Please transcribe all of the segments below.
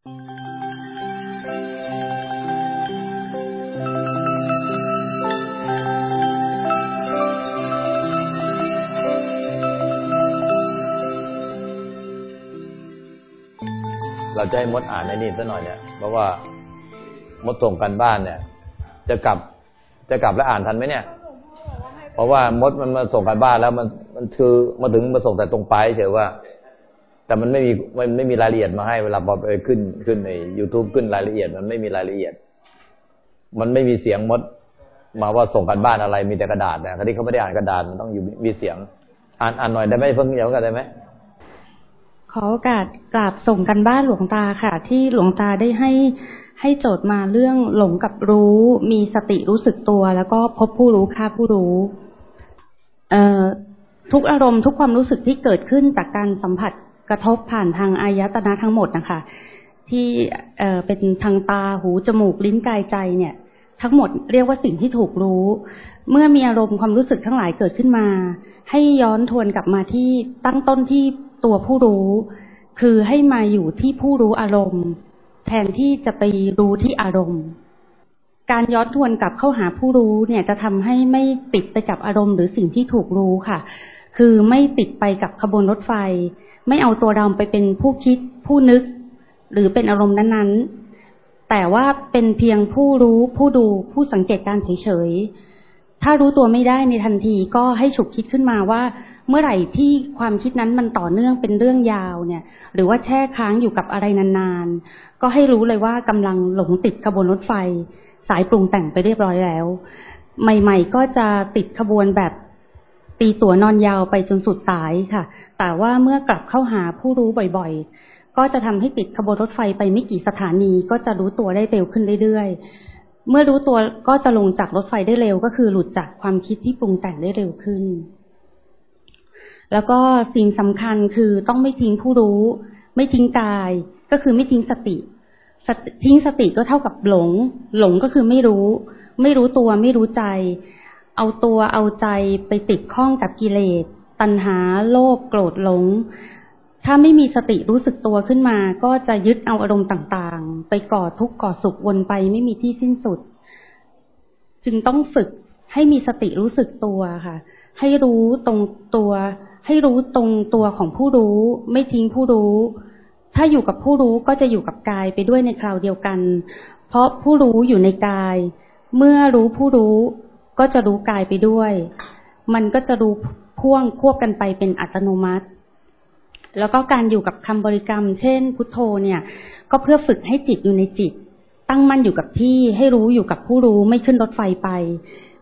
เราจะให้มดอ่านในนี่ซะหน่อยเนี่ยเพราะว่ามดส่งกันบ้านเนี่ย จะกลับ จะกลับแล้วอ่านทันไหมเนี่ย เพราะว่ามดมันมาส่งกันบ้านแล้วมันมันคือมาถึงมาส่งแต่ตรงปลายเฉยว่า แต่มันไม่มีมันไม่มีรายละเอียดมาให้เวลาพอไปขึ้นขึ้นใน youtube ขึ้นรายละเอียด มันไม่มีรายละเอียด มันไม่มีเสียงมด มาว่าส่งกันบ้านอะไรมีแต่กระดาษนะคดีเขาไม่ได้อ่านกระดาษมันต้องอยู่มีเสียง อ่านอ่านหน่อยได้ไหมเพิ่งเดียวกันได้ไหมขอโอกาสกราบส่งกันบ้านหลวงตาค่ะ ที่หลวงตาได้ให้ให้โจทย์มาเรื่องหลงกับรู้ มีสติรู้สึกตัว แล้วก็พบผู้รู้ค่าผู้รู้เอ่อทุกอารมณ์ทุกความรู้สึกที่เกิดขึ้นจากการสัมผัส กระทบผ่านทางอายตนะทั้งหมดนะคะ ที่เอ่อเป็นทางตาหูจมูกลิ้นกายใจเนี่ย ทั้งหมดเรียกว่าสิ่งที่ถูกรู้ เมื่อมีอารมณ์ความรู้สึกทั้งหลายเกิดขึ้นมา ให้ย้อนทวนกลับมาที่ตั้งต้นที่ตัวผู้รู้ คือให้มาอยู่ที่ผู้รู้อารมณ์ แทนที่จะไปรู้ที่อารมณ์ การย้อนทวนกลับเข้าหาผู้รู้เนี่ยจะทำให้ไม่ติดไปกับอารมณ์หรือสิ่งที่ถูกรู้ค่ะ คือไม่ติดไปกับขบวนรถไฟ ไม่เอาตัวเราไปเป็นผู้คิดผู้นึก หรือเป็นอารมณ์นั้นๆ แต่ว่าเป็นเพียงผู้รู้ผู้ดูผู้สังเกตการเฉยๆถ้ารู้ตัวไม่ได้ในทันทีก็ให้ฉุกคิดขึ้นมาว่า เมื่อไหร่ที่ความคิดนั้นมันต่อเนื่องเป็นเรื่องยาวเนี่ย หรือว่าแช่ค้างอยู่กับอะไรนานๆก็ให้รู้เลยว่ากำลังหลงติดขบวนรถไฟ สายปรุงแต่งไปเรียบร้อยแล้ว ใหม่ ๆ ก็จะติดขบวนแบบตีตัวนอนยาวไปจนสุดสายค่ะ แต่ว่าเมื่อกลับเข้าหาผู้รู้บ่อยๆ ก็จะทำให้ติดขบวนรถไฟไปไม่กี่สถานี ก็จะรู้ตัวได้เร็วขึ้นเรื่อยๆ เมื่อรู้ตัวก็จะลงจากรถไฟได้เร็ว ก็คือหลุดจากความคิดที่ปรุงแต่งได้เร็วขึ้น แล้วก็สิ่งสำคัญคือต้องไม่ทิ้งผู้รู้ ไม่ทิ้งกาย ก็คือไม่ทิ้งสติ ทิ้งสติก็เท่ากับหลง หลงก็คือไม่รู้ ไม่รู้ตัวไม่รู้ใจ เอาตัวเอาใจไปติดข้องกับกิเลส ตัณหาโลภโกรธหลง ถ้าไม่มีสติรู้สึกตัวขึ้นมา ก็จะยึดเอาอารมณ์ต่างๆ ไปก่อทุกข์ก่อสุขวนไปไม่มีที่สิ้นสุด จึงต้องฝึกให้มีสติรู้สึกตัวค่ะ ให้รู้ตรงตัว ให้รู้ตรงตัวของผู้รู้ ไม่ทิ้งผู้รู้ ถ้าอยู่กับผู้รู้ก็จะอยู่กับกายไปด้วยในคราวเดียวกัน เพราะผู้รู้อยู่ในกาย เมื่อรู้ผู้รู้ก็จะรู้กายไปด้วย มันก็จะรู้พ่วงควบกันไปเป็นอัตโนมัติ แล้วก็การอยู่กับคำบริกรรม เช่น พุทโธเนี่ย ก็เพื่อฝึกให้จิตอยู่ในจิต ตั้งมั่นอยู่กับที่ให้รู้อยู่กับผู้รู้ไม่ขึ้นรถไฟไป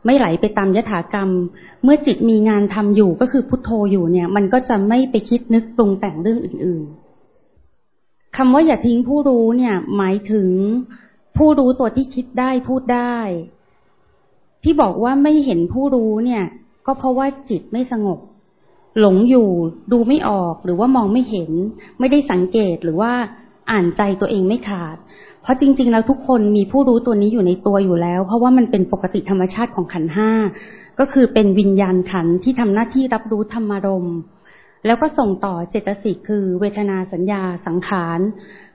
ไม่ไหลไปตามยถากรรม เมื่อจิตมีงานทำอยู่ก็คือพุทโธอยู่เนี่ย มันก็จะไม่ไปคิดนึกปรุงแต่งเรื่องอื่น ๆ คำว่าอย่าทิ้งผู้รู้เนี่ย หมายถึงผู้รู้ตัวที่คิดได้พูดได้ ที่บอกว่าไม่เห็นผู้รู้เนี่ย ก็เพราะว่าจิตไม่สงบ หลงอยู่ดูไม่ออกหรือว่ามองไม่เห็น ไม่ได้สังเกตหรือว่าอ่านใจตัวเองไม่ขาด เพราะจริง ๆ แล้วทุกคนมีผู้รู้ตัวนี้อยู่ในตัวอยู่แล้ว เพราะว่ามันเป็นปกติธรรมชาติของขันห้าก็คือเป็นวิญญาณขันที่ทำหน้าที่รับรู้ธรรมารม แล้วก็ส่งต่อเจตสิกคือเวทนาสัญญาสังขาร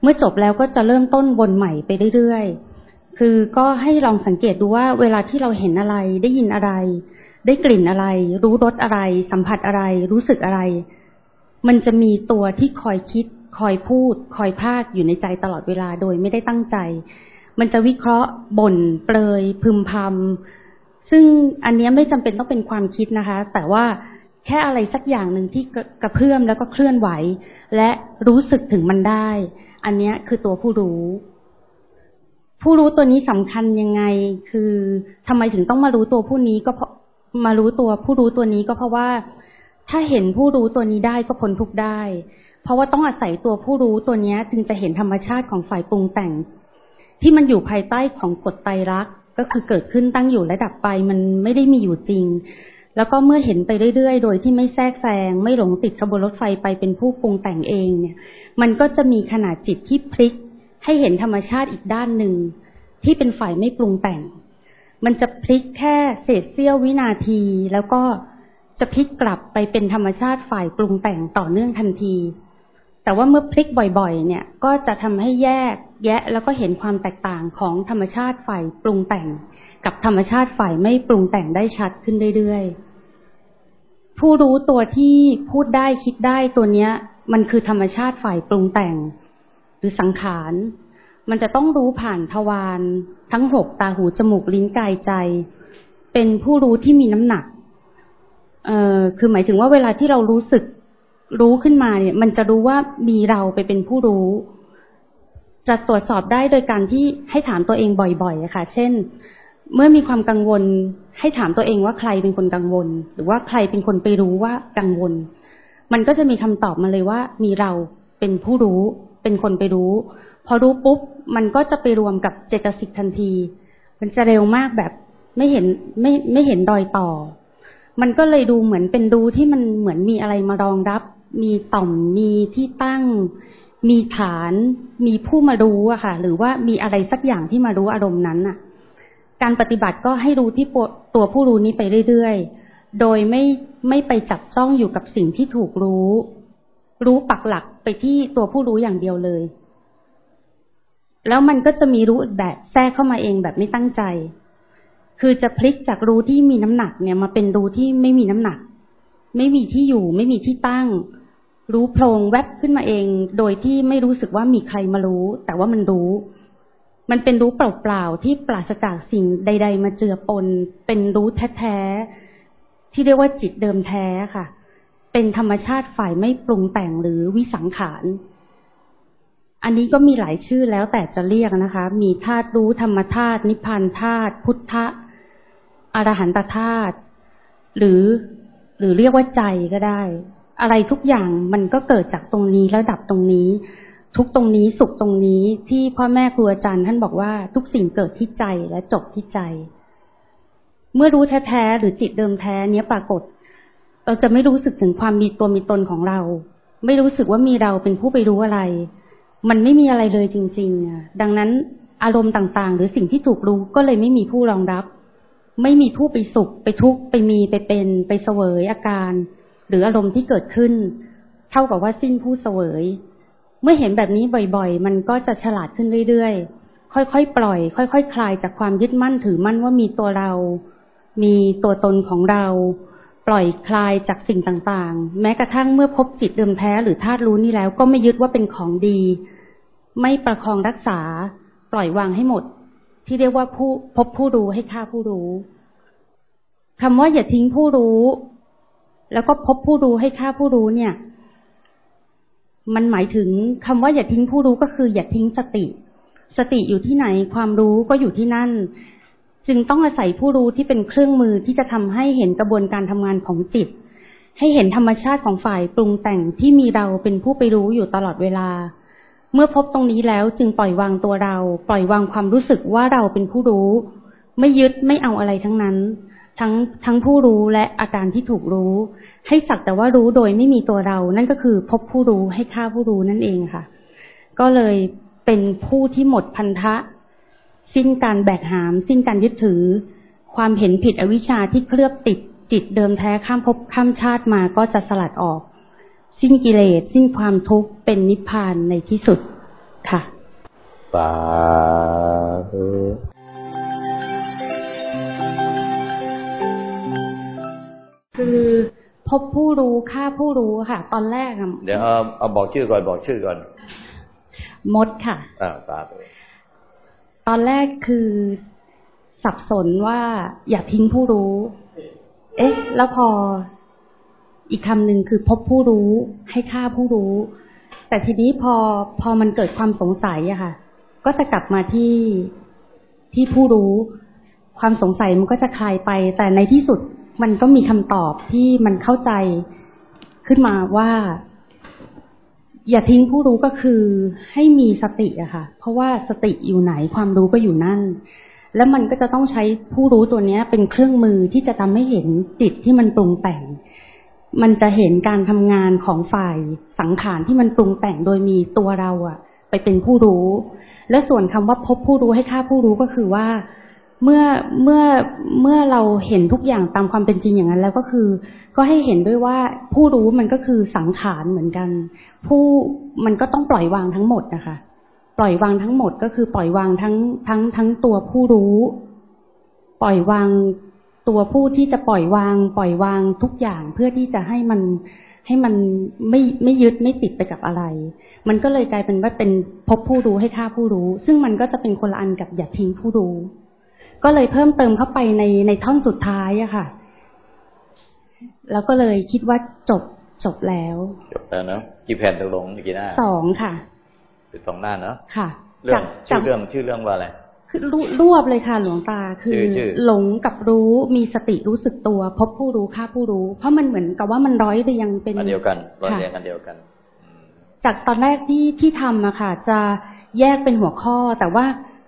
เมื่อจบแล้วก็จะเริ่มต้นวนใหม่ไปเรื่อยๆ คือก็ให้ลองสังเกตดูว่าเวลาที่เราเห็นอะไรได้ยินอะไร ได้กลิ่นอะไร รู้รสอะไร สัมผัสอะไร รู้สึกอะไร มันจะมีตัวที่คอยคิด คอยพูด คอยพากอยู่ในใจตลอดเวลาโดยไม่ได้ตั้งใจ มันจะวิเคราะห์บ่น เปลยพึมพำซึ่งอันนี้ไม่จำเป็นต้องเป็นความคิดนะคะ แต่ว่า แค่อะไรสักอย่างหนึ่งที่กระเพื่อมแล้วก็เคลื่อนไหว และรู้สึกถึงมันได้ อันนี้คือตัวผู้รู้ ผู้รู้ตัวนี้สำคัญยังไง คือทำไมถึงต้องมารู้ตัวผู้นี้ก็เพราะมารู้ตัวผู้รู้ตัวนี้ก็เพราะว่า ถ้าเห็นผู้รู้ตัวนี้ได้ก็พ้นทุกได้ เพราะว่าต้องอาศัยตัวผู้รู้ตัวนี้จึงจะเห็นธรรมชาติของฝ่ายปรุงแต่ง ที่มันอยู่ภายใต้ของกฎไตรักก็คือเกิดขึ้นตั้งอยู่และดับไปมันไม่ได้มีอยู่จริง แล้วก็เมื่อเห็นไปเรื่อยๆ โดยที่ไม่แทรกแซง ไม่หลงติดขบวนรถไฟไปเป็นผู้ปรุงแต่งเองเนี่ย มันก็จะมีขนาดจิตที่พลิก ให้เห็นธรรมชาติอีกด้านหนึ่ง ที่เป็นฝ่ายไม่ปรุงแต่ง มันจะพลิกแค่เศษเสี้ยววินาที แล้วก็จะพลิกกลับไปเป็นธรรมชาติฝ่ายปรุงแต่งต่อเนื่องทันที แต่ว่าเมื่อพลิกบ่อยๆ เนี่ย ก็จะทำให้แยกแยะแล้วก็เห็นความแตกต่างของธรรมชาติฝ่ายปรุงแต่ง กับธรรมชาติฝ่ายไม่ปรุงแต่งได้ชัดขึ้นเรื่อยๆ ผู้รู้ตัวที่พูดได้คิดได้ตัวเนี้ย มันคือธรรมชาติฝ่ายปรุงแต่ง หรือสังขาร มันจะต้องรู้ผ่านทวารทั้งหกตาหูจมูกลิ้นกายใจ เป็นผู้รู้ที่มีน้ำหนักเอ่อคือหมายถึงว่าเวลาที่เรารู้สึก รู้ขึ้นมาเนี่ย มันจะรู้ว่ามีเราไปเป็นผู้รู้ จะตรวจสอบได้โดยการที่ให้ถามตัวเองบ่อยๆค่ะ เช่น เมื่อมีความกังวล ให้ถามตัวเองว่าใครเป็นคนกังวล หรือว่าใครเป็นคนไปรู้ว่ากังวล มันก็จะมีคำตอบมาเลยว่า มีเราเป็นผู้รู้ เป็นคนไปรู้ พอรู้ปุ๊บ มันก็จะไปรวมกับเจตสิกทันที มันจะเร็วมากแบบไม่เห็นไม่ไม่เห็นรอยต่อ มันก็เลยดูเหมือนเป็นรู้ที่มันเหมือนมีอะไรมารองรับ มีต่อมมีที่ตั้ง มีฐาน มีผู้มารู้อะค่ะ หรือว่ามีอะไรสักอย่างที่มารู้อารมณ์นั้นอะการปฏิบัติก็ให้รู้ที่ตัวผู้รู้นี้ไปเรื่อยๆ โดยไม่ไม่ไปจับจ้องอยู่กับสิ่งที่ถูกรู้ รู้ปักหลักไปที่ตัวผู้รู้อย่างเดียวเลย แล้วมันก็จะมีรู้อีกแบบแทรกเข้ามาเองแบบไม่ตั้งใจ คือจะพลิกจากรู้ที่มีน้ำหนักเนี่ยมาเป็นรู้ที่ไม่มีน้ำหนัก ไม่มีที่อยู่ ไม่มีที่ตั้ง รู้โพรงแวบขึ้นมาเอง โดยที่ไม่รู้สึกว่ามีใครมารู้ แต่ว่ามันรู้ มันเป็นรู้เปล่าๆที่ปราศจากสิ่งใด ๆ มาเจือปน เป็นรู้แท้ๆที่เรียกว่าจิตเดิมแท้ค่ะ เป็นธรรมชาติฝ่ายไม่ปรุงแต่งหรือวิสังขาร อันนี้ก็มีหลายชื่อแล้วแต่จะเรียกนะคะ มีธาตุรู้ธรรมธาตุนิพพานธาตุพุทธะอรหันตธาตุหรือ หรือเรียกว่าใจก็ได้ อะไรทุกอย่างมันก็เกิดจากตรงนี้แล้วดับตรงนี้ ทุกตรงนี้สุขตรงนี้ที่พ่อแม่ครูอาจารย์ท่านบอกว่าทุกสิ่งเกิดที่ใจและจบที่ใจ เมื่อรู้แท้ๆหรือจิตเดิมแท้เนี้ยปรากฏ เราจะไม่รู้สึกถึงความมีตัวมีตนของเรา ไม่รู้สึกว่ามีเราเป็นผู้ไปรู้อะไร มันไม่มีอะไรเลยจริงๆดังนั้นอารมณ์ต่างๆ หรือสิ่งที่ถูกรู้ก็เลยไม่มีผู้รองรับ ไม่มีผู้ไปสุข ไปทุกข์ไปมีไปเป็น ไปเสวยอาการ รืออารมณ์ที่เกิดขึ้น เท่ากับว่าสิ้นผู้เสวย เมื่อเห็นแบบนี้บ่อยๆ มันก็จะฉลาดขึ้นเรื่อยๆ ค่อยๆ ปล่อย ค่อยๆคคลายจากความยึดมั่นถือมั่นว่ามีตัวเรา มีตัวตนของเรา ปล่อยคลายจากสิ่งต่างๆ แม้กระทั่งเมื่อพบจิตเดิมแท้หรือธาตุรู้นี่แล้ว ก็ไม่ยึดว่าเป็นของดี ไม่ประคองรักษา ปล่อยวางให้หมด ที่เรียกว่าผู้พบผู้รู้ให้ค่าผู้รู้คำว่าอย่าทิ้งผู้รู้ แล้วก็พบผู้รู้ให้ค่าผู้รู้เนี่ย มันหมายถึงคำว่าอย่าทิ้งผู้รู้ก็คือ อย่าทิ้งสติ สติอยู่ที่ไหนความรู้ก็อยู่ที่นั่น จึงต้องอาศัยผู้รู้ที่เป็นเครื่องมือที่จะทำให้เห็นกระบวนการทำงานของจิต ให้เห็นธรรมชาติของฝ่ายปรุงแต่งที่มีเราเป็นผู้ไปรู้อยู่ตลอดเวลา เมื่อพบตรงนี้แล้วจึงปล่อยวางตัวเรา ปล่อยวางความรู้สึกว่าเราเป็นผู้รู้ ไม่ยึดไม่เอาอะไรทั้งนั้น ทั้งทั้งผู้รู้และอาการที่ถูกรู้ ให้สักแต่ว่ารู้โดยไม่มีตัวเรา นั่นก็คือพบผู้รู้ให้ค่าผู้รู้นั่นเองค่ะ ก็เลยเป็นผู้ที่หมดพันธะ สิ้นการแบกหาม สิ้นการยึดถือ ความเห็นผิดอวิชชาที่เคลือบติดจิตเดิมแท้ข้ามภพข้ามชาติมาก็จะสลัดออก สิ้นกิเลส สิ้นความทุกข์เป็นนิพพานในที่สุดค่ะสาธุ คือพบผู้รู้ฆ่าผู้รู้ค่ะ ตอนแรกอะเดี๋ยวเอาเอาบอกชื่อก่อนบอกชื่อก่อน มดค่ะอ่าตาตอนแรกคือสับสนว่าอย่าทิ้งผู้รู้ เอ๊ะ แล้วพออีกคำหนึ่งคือพบผู้รู้ให้ฆ่าผู้รู้ แต่ทีนี้พอพอมันเกิดความสงสัยอะค่ะ ก็จะกลับมาที่ที่ผู้รู้ ความสงสัยมันก็จะคลายไป แต่ในที่สุด มันก็มีคำตอบที่มันเข้าใจขึ้นมาว่า อย่าทิ้งผู้รู้ก็คือให้มีสติอะค่ะ เพราะว่าสติอยู่ไหนความรู้ก็อยู่นั่น แล้วมันก็จะต้องใช้ผู้รู้ตัวนี้เป็นเครื่องมือที่จะทำให้เห็นจิตที่มันปรุงแต่ง มันจะเห็นการทำงานของฝ่ายสังขารที่มันปรุงแต่งโดยมีตัวเราอะไปเป็นผู้รู้ และส่วนคำว่าพบผู้รู้ให้ค่าผู้รู้ก็คือว่า เมื่อเมื่อเมื่อเราเห็นทุกอย่างตามความเป็นจริงอย่างนั้น แล้วก็คือ ก็ให้เห็นด้วยว่าผู้รู้มันก็คือสังขารเหมือนกัน ผู้มันก็ต้องปล่อยวางทั้งหมดนะคะ ปล่อยวางทั้งหมดก็คือปล่อยวางทั้งทั้งทั้งตัวผู้รู้ ปล่อยวางตัวผู้ที่จะปล่อยวาง ปล่อยวางทุกอย่างเพื่อที่จะให้มันให้มันไม่ไม่ยึดไม่ติดไปกับอะไร มันก็เลยกลายเป็นว่าเป็นพบผู้รู้ให้ฆ่าผู้รู้ ซึ่งมันก็จะเป็นคนละอันกับอย่าทิ้งผู้รู้ ก็เลยเพิ่มเติมเข้าไปในในท่อนสุดท้ายอะค่ะ แล้วก็เลยคิดว่าจบจบแล้ว จบแล้วเนาะกี่แผ่นตกลงกี่หน้าสองค่ะเป็นสองหน้าเนาะค่ะเรื่องชื่อเรื่องชื่อเรื่องว่าอะไรคือรวบเลยค่ะ หลวงตาคือหลงกับรู้มีสติรู้สึกตัว พบผู้รู้ฆ่าผู้รู้ เพราะมันเหมือนกับว่ามันร้อยเรียงเป็นอันเดียวกันร้อยเรียงอันเดียวกันจากตอนแรกที่ที่ทำอะค่ะ จะแยกเป็นหัวข้อแต่ว่า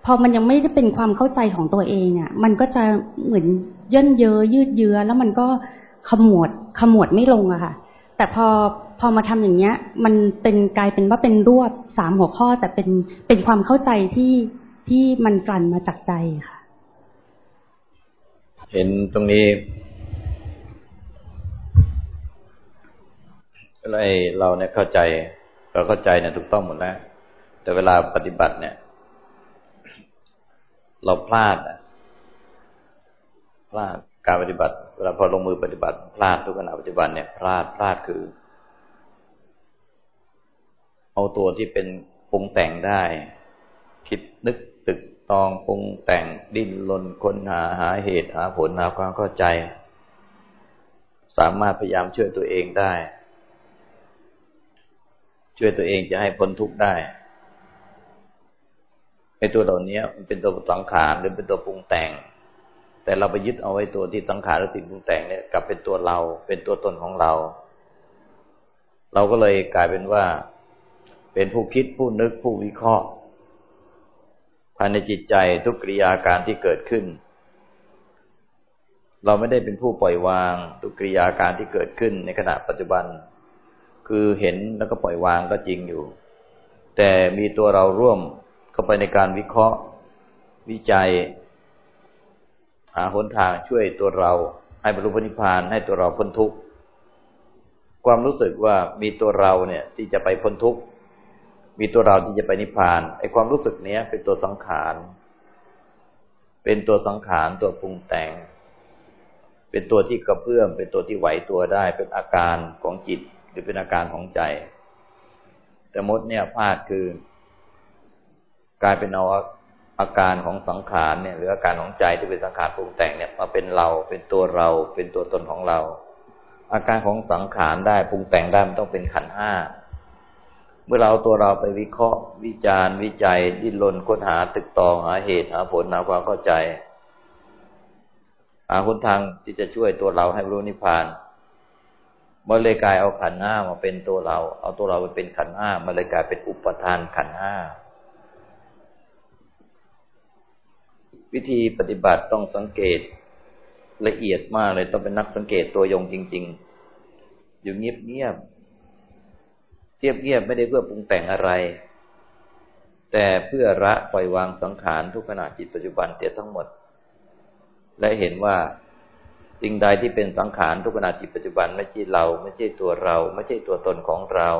พอมันยังไม่ได้เป็นความเข้าใจของตัวเองอะมันก็จะเหมือนย่นเยอะยืดเยื้อแล้วมันก็ขมวดขมวดไม่ลงอะค่ะ แต่พอพอมาทำอย่างเงี้ย มันเป็นกลายเป็นว่าเป็นรวบสามหัวข้อ แต่เป็นเป็นความเข้าใจที่ที่มันกลั่นมาจากใจค่ะ เห็นตรงนี้อะไรเราเนี่ยเข้าใจ เราเข้าใจเนี่ยถูกต้องหมดแล้ว แต่เวลาปฏิบัติเนี่ย เราพลาดพลาดการปฏิบัติเวลาพอลงมือปฏิบัติ พลาดทุกขณะปฏิบัติเนี่ยพลาดพลาดคือ เอาตัวที่เป็นปรุงแต่งได้ คิดนึกตึกตองปรุงแต่งดิ้นรนค้นหาหาเหตุหาผลหาความเข้าใจ สามารถพยายามช่วยตัวเองได้ ช่วยตัวเองจะให้พ้นทุกข์ได้ ไอ้ตัวเหล่านี้มันเป็นตัวสังขารหรือเป็นตัวปรุงแต่ง แต่เราไปยึดเอาไว้ตัวที่สังขารหรือสิ่งปรุงแต่งเนี่ยกลับเป็นตัวเรา เป็นตัวตนของเรา เราก็เลยกลายเป็นว่า เป็นผู้คิดผู้นึกผู้วิเคราะห์ภายในจิตใจทุกกิริยาการที่เกิดขึ้น เราไม่ได้เป็นผู้ปล่อยวางทุกกิริยาการที่เกิดขึ้นในขณะปัจจุบัน คือเห็นแล้วก็ปล่อยวางก็จริงอยู่ แต่มีตัวเราร่วม เข้าไปในการวิเคราะห์วิจัย หาหนทางช่วยตัวเรา ให้บรรลุพนิพพานให้ตัวเราพ้นทุกข์ความรู้สึกว่ามีตัวเราเนี่ยที่จะไปพ้นทุกข์มีตัวเราที่จะไปนิพพานไอ้ความรู้สึกเนี้ย เป็นตัวสังขารเป็นตัวสังขารตัวปรุงแต่ง เป็นตัวที่กระเพื่อม เป็นตัวที่ไหวตัวได้ เป็นอาการของจิต หรือเป็นอาการของใจ แต่มดเนี่ยพลาดคือ ลายเป็นเอาอาการของสังขารเนี่ยหรืออาการของใจที่เป็นสังขารปรุงแต่งเนี่ยมาเป็นเราเป็นตัวเราเป็นตัวตนของเรา อาการของสังขารได้ปรุงแต่งได้มันต้องเป็นขันห้าเมื่อเราตัวเราไปวิเคราะห์ วิจารณ์วิจัย ดิ้นรนค้นหาตึกตองหาเหตุหาผลหาความเข้าใจหาหนทางที่จะช่วยตัวเราให้รู้นิพพานมันเลยกลายเอาขันห้ามาเป็นตัวเรา เอาตัวเราไปเป็นขันห้ามันเลยกลายเป็นอุปทานขันห้า วิธีปฏิบัติต้องสังเกตละเอียดมากเลยต้องเป็นนักสังเกตตัวยงจริง ๆ อยู่เงียบๆเทียบเงียบไม่ได้เพื่อปรุงแต่งอะไร แต่เพื่อละปล่อยวางสังขารทุกขณะจิตปัจจุบันเตียทั้งหมด และเห็นว่าสิ่งใดที่เป็นสังขารทุกขณะจิตปัจจุบันไม่ใช่เรา ไม่ใช่ตัวเรา ไม่ใช่ตัวตนของเรา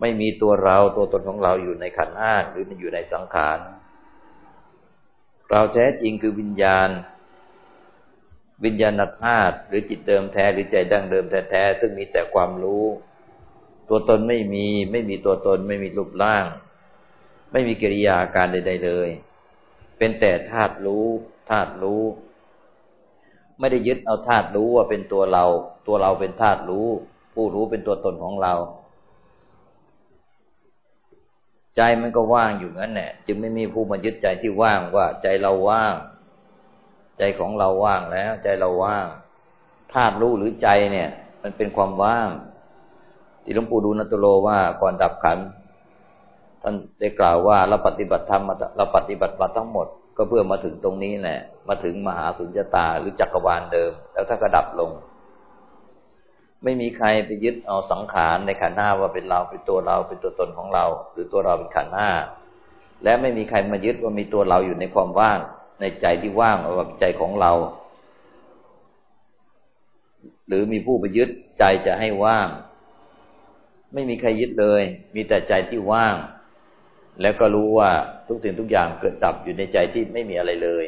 ไม่มีตัวเราตัวตนของเราอยู่ในขันธ์ห้าหรืออยู่ในสังขาร เราแท้จริงคือวิญญาณ วิญญาณธาตุหรือจิตเดิมแท้หรือใจดั้งเดิมแท้ๆซึ่งมีแต่ความรู้ ตัวตนไม่มีไม่มีตัวตนไม่มีรูปร่าง ไม่มีกิริยาการใด ๆ เลย เป็นแต่ธาตุรู้ธาตุรู้ ไม่ได้ยึดเอาธาตุรู้ว่าเป็นตัวเรา ตัวเราเป็นธาตุรู้ ผู้รู้เป็นตัวตนของเรา ใจมันก็ว่างอยู่งั้นแหละจึงไม่มีผู้มายึดใจที่ว่างว่า ใจเราว่าง ใจของเราว่างแล้ว ใจเราว่างธาตุรู้หรือใจเนี่ย มันเป็นความว่าง ที่หลวงปู่ดูลนตุโลว่าก่อนดับขันท่านได้กล่าวว่าเราปฏิบัติธรรมเราปฏิบัติมาทั้งหมด ก็เพื่อมาถึงตรงนี้แหละ มาถึงมหาสุญญตาหรือจักรวาลเดิม แล้วถ้าก็ดับลง ไม่มีใครไปยึดเอาสังขารในขันห้าว่าเป็นเราเป็นตัวเราเป็นตัวตนของเรา หรือตัวเราเป็นขันห้าและไม่มีใครมายึดว่ามีตัวเราอยู่ในความว่าง ในใจที่ว่างว่าใจของเรา หรือมีผู้ไปยึดใจจะให้ว่าง ไม่มีใครยึดเลย มีแต่ใจที่ว่าง แล้วก็รู้ว่าทุกสิ่งทุกอย่างเกิดดับอยู่ในใจที่ไม่มีอะไรเลย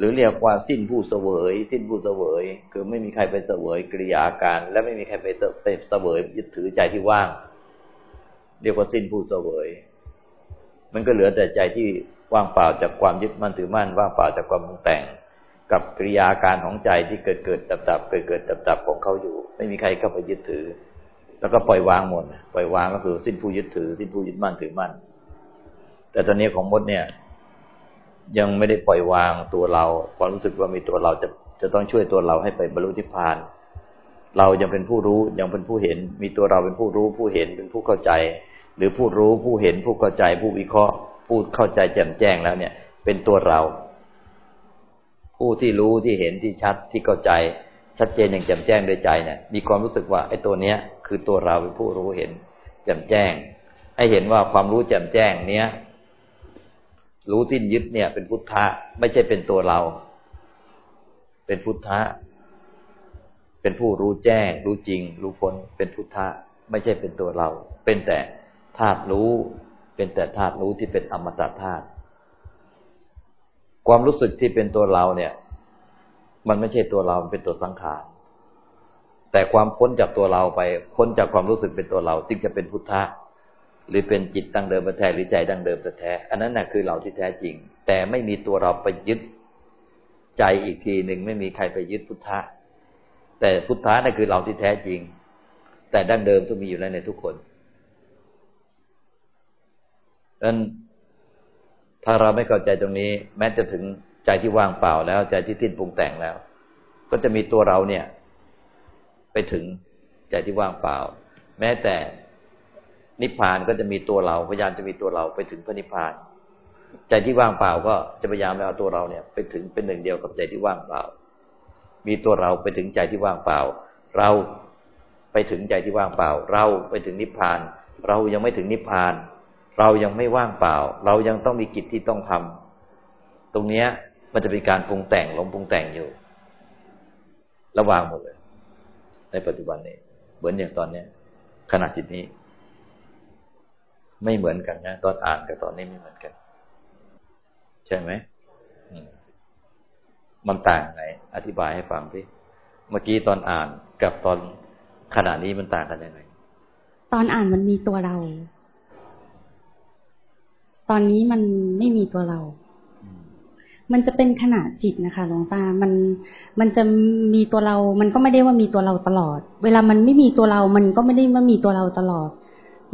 หรือเรียกว่าสิ้นผู้เสวย สิ้นผู้เสวย คือไม่มีใครไปเสวยกิริยาการ และไม่มีใครไปเสวยยึดถือใจที่ว่าง เรียกว่าสิ้นผู้เสวย มันก็เหลือแต่ใจที่ว่างเปล่าจากความยึดมั่นถือมั่นว่างเปล่าจากความปรุงแต่ง กับกิริยาการของใจที่เกิดเกิดดับดับเกิดเกิดดับดับของเขาอยู่ ไม่มีใครเข้าไปยึดถือ แล้วก็ปล่อยวางหมดปล่อยวางก็คือสิ้นผู้ยึดถือ สิ้นผู้ยึดมั่นถือมั่นแต่ตอนนี้ของมดเนี่ย ยังไม่ได้ปล่อยวางตัวเราความรู้สึกว่ามีตัวเราจะจะต้องช่วยตัวเราให้ไปบรรลุนิพพาน เรายังเป็นผู้รู้ยังเป็นผู้เห็น มีตัวเราเป็นผู้รู้ผู้เห็นเป็นผู้เข้าใจ หรือผู้รู้ผู้เห็นผู้เข้าใจ ผู้วิเคราะห์ ผู้เข้าใจแจ่มแจ้งแล้วเนี่ย เป็นตัวเรา ผู้ที่รู้ที่เห็นที่ชัดที่เข้าใจ ชัดเจนอย่างแจ่มแจ้งด้วยใจเนี่ย มีความรู้สึกว่าไอ้ตัวเนี้ย คือตัวเราเป็นผู้รู้เห็น แจ่มแจ้ง ให้เห็นว่าความรู้แจ่มแจ้งเนี้ย รู้สิ้นยึดเนี่ย เป็นพุทธะ ไม่ใช่เป็นตัวเรา เป็นพุทธะ เป็นผู้รู้แจ้ง รู้จริง รู้พ้นเป็นพุทธะ ไม่ใช่เป็นตัวเรา เป็นแต่ธาตุรู้ เป็นแต่ธาตุรู้ที่เป็นอมตะธาตุความรู้สึกที่เป็นตัวเราเนี่ย มันไม่ใช่ตัวเราเป็นตัวสังขารแต่ความพ้นจากตัวเราไปพ้นจากความรู้สึกเป็นตัวเราจึงจะเป็นพุทธะ หรือเป็นจิตตั้งเดิมแท้หรือใจดั้งเดิมแท้อันนั้นน่ะคือเราที่แท้จริง แต่ไม่มีตัวเราไปยึดใจอีกทีหนึ่งไม่มีใครไปยึดพุทธะ แต่พุทธะนั่นคือเราที่แท้จริง แต่ดั้งเดิมต้องมีอยู่แล้วในทุกคนดังนั้นถ้าเราไม่เข้าใจตรงนี้ แม้จะถึงใจที่ว่างเปล่าแล้วใจที่ทิ้นปรุงแต่งแล้ว ก็จะมีตัวเราเนี่ย ไปถึงใจที่ว่างเปล่า แม้แต่ นิพพานก็จะมีตัวเราพยายามจะมีตัวเราไปถึงพระนิพพาน ใจที่ว่างเปล่าก็จะพยายามเอาตัวเราเนี่ย ไปถึงเป็นหนึ่งเดียวกับใจที่ว่างเปล่า มีตัวเราไปถึงใจที่ว่างเปล่า เราไปถึงใจที่ว่างเปล่า เราไปถึงนิพพาน เรายังไม่ถึงนิพพาน เรายังไม่ว่างเปล่า เรายังต้องมีกิจที่ต้องทำตรงเนี้ยมันจะเป็นการปรุงแต่งหลงปรุงแต่งอยู่ ระวางหมดเลย ในปัจจุบันนี้ เหมือนอย่างตอนเนี้ยขณะจิตนี้ ไม่เหมือนกันนะ ตอนอ่านกับตอนนี้ไม่เหมือนกัน ใช่ไหมมันต่างไงอธิบายให้ฟังสิเมื่อกี้ตอนอ่านกับตอนขณะนี้มันต่างกันยังไง ตอนอ่านมันมีตัวเรา ตอนนี้มันไม่มีตัวเรา มันจะเป็นขณะจิตนะคะหลวงตา มันมันจะมีตัวเรา มันก็ไม่ได้ว่ามีตัวเราตลอด เวลามันไม่มีตัวเรา มันก็ไม่ได้ว่ามีตัวเราตลอด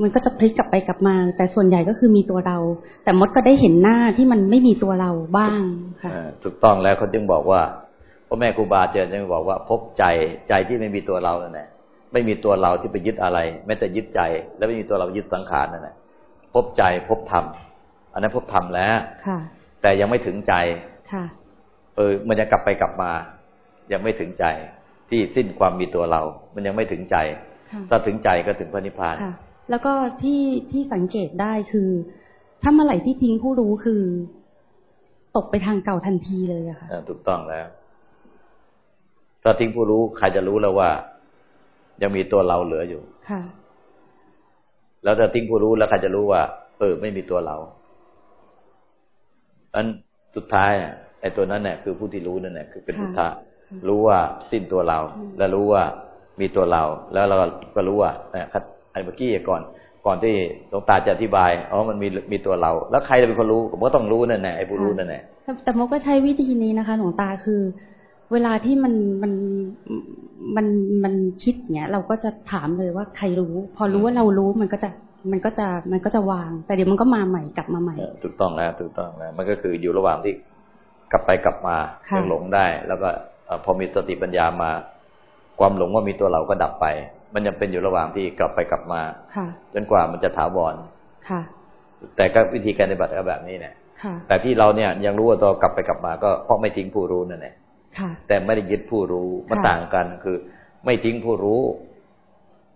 มันก็จะพลิกกลับไปกลับมา แต่ส่วนใหญ่ก็คือมีตัวเรา แต่มดก็ได้เห็นหน้าที่มันไม่มีตัวเราบ้างค่ะถูกต้องแล้วเขาจึงบอกว่าพ่อแม่ครูบาอาจารย์จึงบอกว่าพบใจใจที่ไม่มีตัวเรานั่นแหละไม่มีตัวเราที่ไปยึดอะไรแม้แต่ยึดใจ แล้วไม่มีตัวเรายึดสังขารนั่นแหละพบใจพบธรรมอันนั้นพบธรรมแล้วค่ะ แต่ยังไม่ถึงใจค่ะ เออ มันจะกลับไปกลับมา ยังไม่ถึงใจ ที่สิ้นความมีตัวเรา มันยังไม่ถึงใจ ถ้าถึงใจก็ถึงพระนิพพาน แล้วก็ที่ที่สังเกตได้คือ ถ้าเมื่อไหร่ที่ทิ้งผู้รู้คือ ตกไปทางเก่าทันทีเลยอะค่ะถูกต้องแล้วถ้าทิ้งผู้รู้ใครจะรู้แล้วว่า ยังมีตัวเราเหลืออยู่ ค่ะ แล้วถ้าทิ้งผู้รู้แล้วใครจะรู้ว่า เออ ไม่มีตัวเราอันสุดท้ายไอ้ตัวนั้นเนี่ยคือผู้ที่รู้นั่นแหละคือเป็นพุทธะรู้ว่าสิ้นตัวเรา และรู้ว่ามีตัวเรา แล้วเราก็รู้ว่า ไอ้เมื่อกี้ก่อน ก่อนที่หลวงตาจะอธิบายอ๋อมันมีมีตัวเรา แล้วใครจะเป็นคนรู้ผมก็ต้องรู้นั่นแหละไอ้ผู้รู้นั่นแหละแต่มก็ใช้วิธีนี้นะคะ หลวงตาคือ เวลาที่มันมันมันมันคิดเนี้ยเราก็จะถามเลยว่าใครรู้ พอรู้ว่าเรารู้มันก็จะมันก็จะมันก็จะวาง แต่เดี๋ยวมันก็มาใหม่กลับมาใหม่ถูกต้องแล้วถูกต้องแล้วมันก็คืออยู่ระหว่างที่กลับไปกลับมายังหลงได้ แล้วก็พอมีสติปัญญามา ความหลงว่ามีตัวเราก็ดับไป มันยังเป็นอยู่ระหว่างที่กลับไปกลับมาจนกว่ามันจะถาวรแต่ก็วิธีการปฏิบัติก็แบบนี้เนี่ยแต่ที่เราเนี่ยยังรู้ว่าตัวกลับไปกลับมา ก็เพราะไม่ทิ้งผู้รู้นั่นแหละแต่ไม่ได้ยึดผู้รู้มันต่างกันคือ ไม่ทิ้งผู้รู้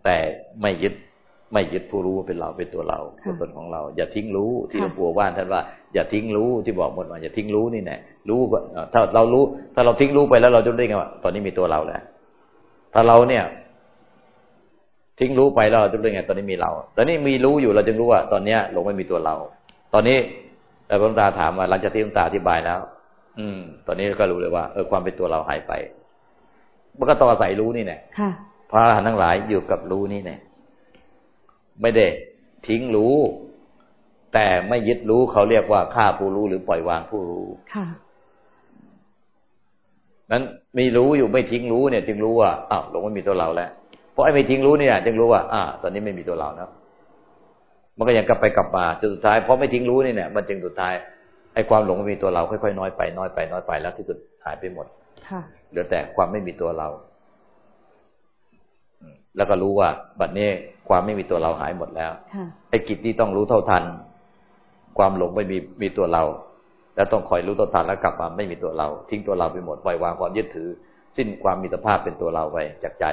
แต่ไม่ยึดไม่ยึดผู้รู้เป็นเราเป็นตัวเราตัวตนของเรา อย่าทิ้งรู้ที่หลวงปู่ว่านท่านว่าอย่าทิ้งรู้ที่บอกหมดว่าอย่าทิ้งรู้นี่แน่รู้ถ้าเรารู้ ถ้าเราทิ้งรู้ไปแล้วเราจะได้ไงว่าตอนนี้มีตัวเราแล้วถ้าเราเนี่ย ทิ้งรู้ไปแล้วเราจะรู้ไงตอนนี้มีเรา ตอนนี้มีรู้อยู่เราจึงรู้ว่า ตอนเนี้ยหลงไม่มีตัวเรา ตอนนี้แต่หลวงตาถามว่าหลังจากที่หลวงตาอธิบายแล้ว อืม ตอนนี้ก็รู้เลยว่าเออความเป็นตัวเราหายไปมันก็ต้องอาศัยรู้นี่แน่พระอรหันต์ทั้งหลายอยู่กับรู้นี่แน่ไม่ได้ทิ้งรู้ แต่ไม่ยึดรู้เขาเรียกว่าฆ่าผู้รู้หรือปล่อยวางผู้รู้ค่ะนั้นมีรู้อยู่ไม่ทิ้งรู้เนี่ย จึงรู้ว่าอ้าวหลงไม่มีตัวเราแล้วเพ ราะไอ้ไม่ทิ้งรู้เนี่ยจึงรู้ว่าอ่า ตอนนี้ไม่มีตัวเราแล้วมันก็ยังกลับไปกลับมาจนสุดท้ายเพราะไม่ทิ้งรู้นี่เนี่ยมันจึงสุดท้ายไอ้ความหลงไม่มีตัวเราค่อยๆน้อยไปน้อยไปน้อยไปแล้วที่สุดหายไปหมดค่ะเหลือแต่ความไม่มีตัวเราแล้วก็รู้ว่า บัดนี้ความไม่มีตัวเราหายหมดแล้วไอ้กิจที่ต้องรู้เท่าทัน ความหลงไม่มีมีตัวเรา แล้วต้องคอยรู้เท่าทันแล้วกลับมาไม่มีตัวเรา ทิ้งตัวเราไปหมดปล่อยวางความยึดถือ สิ้นความมีสภาพเป็นตัวเราไปจากใจ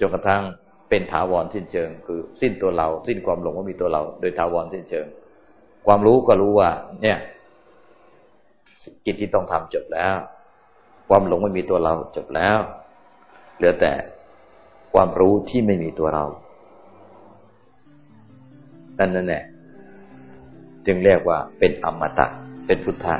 จนกระทั่งเป็นถาวรสิ้นเชิง คือสิ้นตัวเรา สิ้นความหลงว่ามีตัวเรา โดยถาวรสิ้นเชิง ความรู้ก็รู้ว่า เนี่ยกิจที่ต้องทำจบแล้ว ความหลงไม่มีตัวเราจบแล้ว เหลือแต่ความรู้ที่ไม่มีตัวเรานั่นนั่นแหละจึงเรียกว่าเป็นอมตะ เป็นพุทธะ